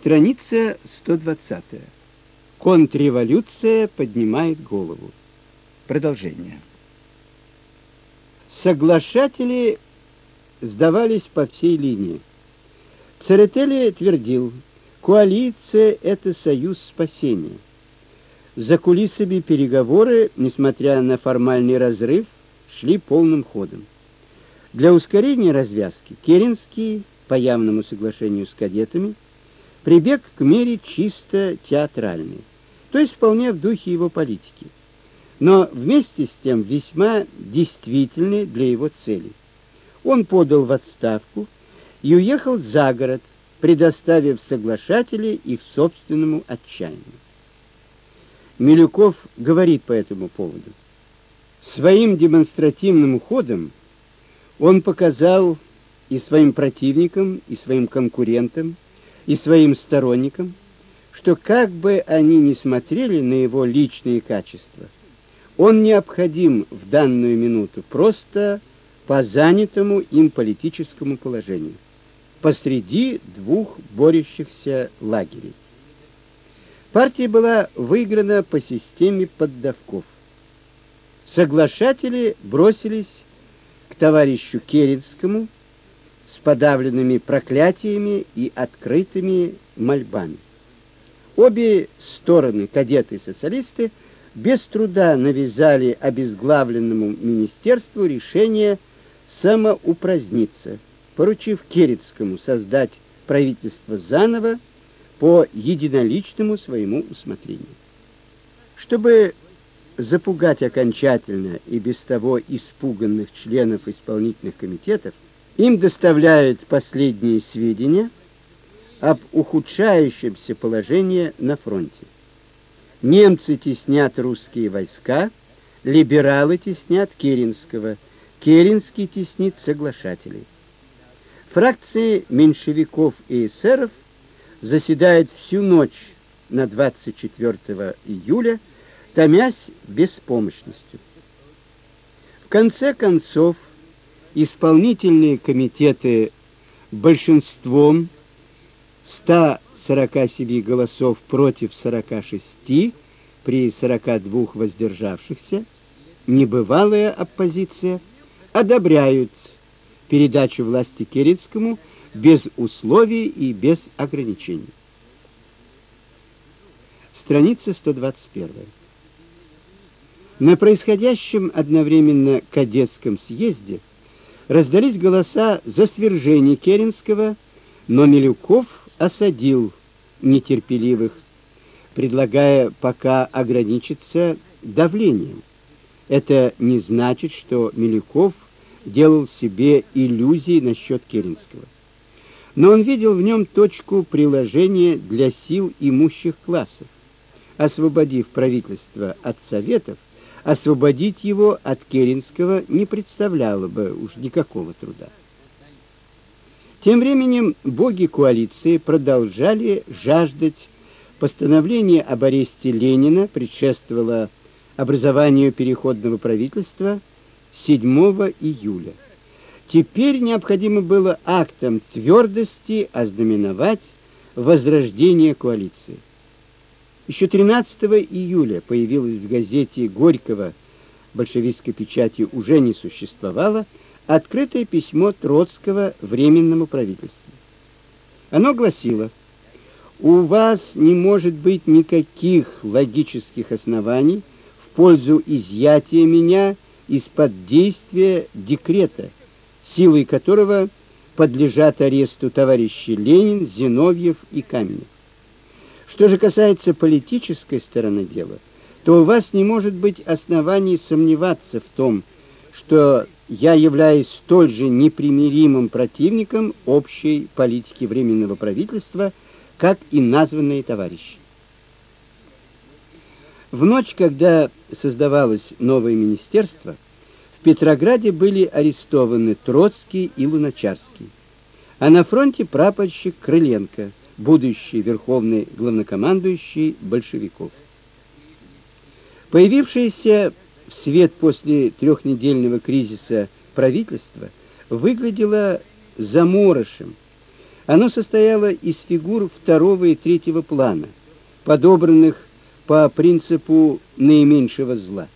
Страница 120. Контрреволюция поднимает голову. Продолжение. Соглашатели сдавались по всей линии. Церетели твердил, коалиция – это союз спасения. За кулисами переговоры, несмотря на формальный разрыв, шли полным ходом. Для ускорения развязки Керенский, по явному соглашению с кадетами, прибег к мере чисто театральной, то есть вполне в духе его политики, но вместе с тем весьма действительной для его целей. Он подал в отставку и уехал за город, предоставив соглашателей их собственному отчаянию. Милюков говорит по этому поводу. Своим демонстративным уходом он показал и своим противникам, и своим конкурентам, и своим сторонникам, что как бы они ни смотрели на его личные качества, он необходим в данную минуту просто по занятому им политическому положению посреди двух борющихся лагерей. Партия была выиграна по системе поддавков. Соглашатели бросились к товарищу Керенскому с подавленными проклятиями и открытыми мольбами. Обе стороны, кадеты и социалисты, без труда навязали обезглавленному министерству решение самоупраздниться, поручив Керецкому создать правительство заново по единоличному своему усмотрению. Чтобы запугать окончательно и без того испуганных членов исполнительных комитетов, им доставляют последние сведения об ухудшающемся положении на фронте. Немцы теснят русские войска, либералы теснят Керенского, Керенский теснит соглашателей. Фракции меньшевиков и эсеров заседают всю ночь на 24 июля, томясь беспомощностью. В конце концов, исполнительные комитеты большинством 147 голосов против 46 при 42 воздержавшихся, небывалая оппозиция одобряют передачу власти Керенскому без условий и без ограничений. Страница 121. На происходящем одновременно кадетском съезде раздались голоса за свержение Керенского, но Милюков осадил нетерпеливых, предлагая пока ограничиться давлением. Это не значит, что Милюков делал себе иллюзии насчет Керенского. Но он видел в нем точку приложения для сил имущих классов. Освободив правительство от советов, освободить его от Керенского не представляло бы уж никакого труда. Тем временем боги коалиции продолжали жаждать постановление об аресте Ленина предшествовало образованию переходного правительства 7 июля. Теперь необходимо было актом твердости ознаменовать возрождение коалиции. Еще 13 июля появилась в газете Горького, большевистской печати уже не существовало, открытое письмо Троцкого Временному правительству. Оно гласило: "У вас не может быть никаких логических оснований в пользу изъятия меня из-под действия декрета, силой которого подлежат аресту товарищи Ленин, Зиновьев и Каменев. Что же касается политической стороны дела, то у вас не может быть оснований сомневаться в том, что я являюсь столь же непримиримым противником общей политики временного правительства, как и названные товарищи. В ночь, когда создавалось новое министерство, в Петрограде были арестованы Троцкий и Луначарский, а на фронте прапорщик Крыленко, будущий верховный главнокомандующий большевиков. Появившееся в свет после трехнедельного кризиса правительство выглядело заморышем, Оно состояло из фигур второго и третьего плана, подобранных по принципу наименьшего зла.